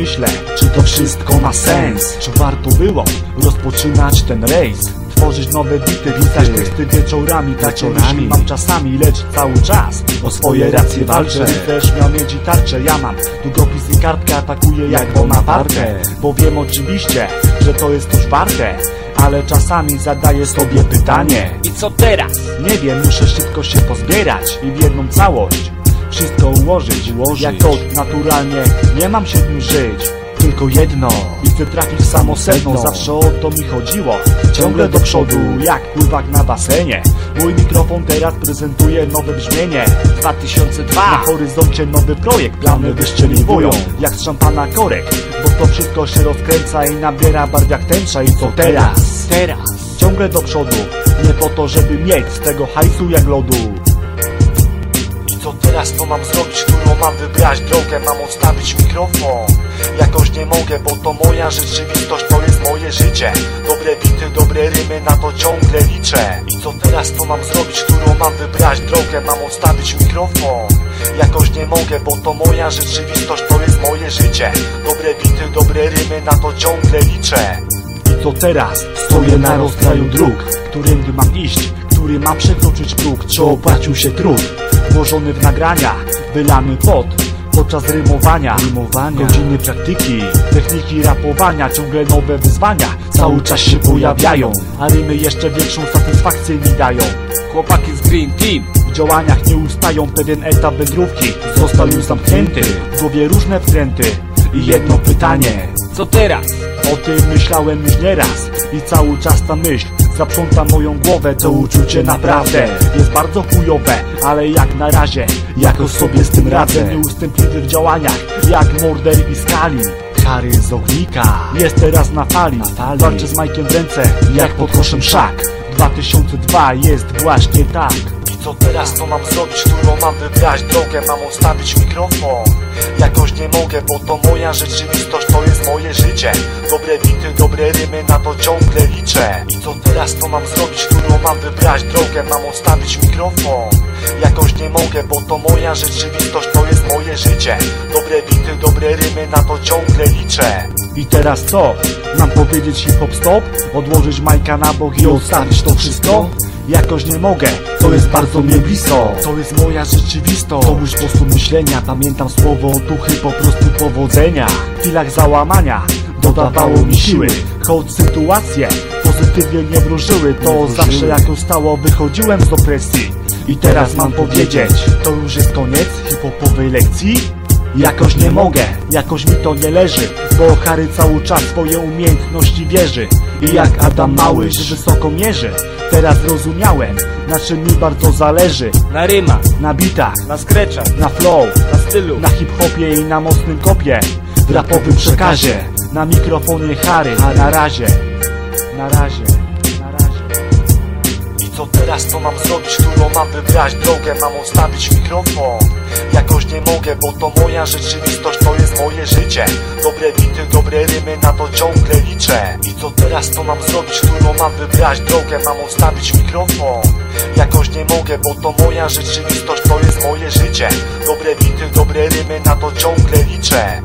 myślę, czy to wszystko ma sens? Czy warto było rozpoczynać ten rejs? Tworzyć nowe bity, pisać teksty wieczorami Takie myśli mam czasami, lecz cały czas O swoje racje walczę. Też miał mieć i tarczę, ja mam Długopis i kartkę, atakuję jak Bonaparte Bo wiem oczywiście, że to jest coś warte ale czasami zadaję sobie pytanie. I co teraz? Nie wiem, muszę szybko się pozbierać I w jedną całość ułożyć, Ułożyć. Jak to naturalnie, nie mam siedmiu żyć Tylko jedno. I chcę trafić w samo sedno Zawsze o to mi chodziło. Ciągle do przodu, jak pływak na basenie. Mój mikrofon teraz prezentuje nowe brzmienie. 2002 Na horyzoncie nowy projekt. Plany wyszczeliwują Jak z szampana korek. Bo to wszystko się rozkręca i nabiera barw jak tęcza. I co teraz? Teraz. Ciągle do przodu. Nie po to, żeby mieć z tego hajsu jak lodu co teraz to mam zrobić, którą mam wybrać? Drogę Mam odstawić mikrofon. Jakoś nie mogę, bo to moja rzeczywistość To jest moje życie. Dobre bity, dobre rymy, na to ciągle liczę. I co teraz to mam zrobić, którą mam wybrać? Drogę Mam odstawić mikrofon. Jakoś nie mogę, bo to moja rzeczywistość To jest moje życie. Dobre bity, dobre rymy, na to ciągle liczę. I to teraz? Stoję na rozkraju dróg Którędy mam iść, który ma przekroczyć próg. Czy opłacił się trud, włożony w nagrania Wylany pot podczas rymowania, rymowania. Godziny praktyki, techniki rapowania Ciągle nowe wyzwania, cały czas się pojawiają A rymy jeszcze większą satysfakcję mi dają. Chłopaki z Green Team. w działaniach nie ustają, pewien etap wędrówki. Został już zamknięty, w głowie różne wtręty. I jedno pytanie, Co teraz? o tym myślałem już nieraz I cały czas ta myśl zaprząta moją głowę To uczucie naprawdę jest bardzo chujowe Ale jak na razie jakoś sobie z tym radzę? Nieustępliwy w działaniach jak Morder i Skali. Harry z ognika. Jest teraz na fali, Walczy z Majkiem w ręce jak pod koszem szak. 2002 jest właśnie tak. I co teraz? To mam zrobić, którą mam wybrać drogę? Mam ustawić mikrofon. Jakoś nie mogę, bo to moja rzeczywistość To jest moje życie. Dobre bity, dobre rymy, na to ciągle liczę. I co teraz to mam zrobić, którą mam wybrać. Drogę Mam ustawić mikrofon. Jakoś nie mogę, bo to moja rzeczywistość To jest moje życie. Dobre bity, dobre rymy, na to ciągle liczę. I teraz co? Mam powiedzieć hip-hop stop? Odłożyć majka na bok i odstawić to wszystko? Jakoś nie mogę, to jest bardzo mnie blisko. To jest moja rzeczywistość. To mój sposób myślenia. Pamiętam słowo otuchy, po prostu powodzenia. W chwilach załamania dodawało mi siły. Choć sytuacje pozytywnie nie wróżyły To zawsze jakoś stało wychodziłem z opresji. I teraz mam powiedzieć To już jest koniec hip-hopowej lekcji? Jakoś nie mogę, jakoś mi to nie leży Bo Harry cały czas swoje umiejętności wierzy. I jak Adam Małysz wysoko mierzy Teraz zrozumiałem, na czym mi bardzo zależy. Na rymach, Na bitach, na skreczach, na flow, na stylu. na hip-hopie i na mocnym kopie. W rapowym przekazie, na mikrofonie Harry Na razie, na razie, na razie I co teraz to mam zrobić, którą mam wybrać? Drogę Mam ustawić mikrofon. Jakoś nie mogę, bo to moja rzeczywistość To jest moje życie. Dobre bity, dobre rymy, na to ciągle liczę. I co teraz to mam zrobić, którą mam wybrać? Drogę Mam ustawić mikrofon. Jakoś nie mogę, bo to moja rzeczywistość To jest moje życie. Dobre bity, dobre rymy, na to ciągle liczę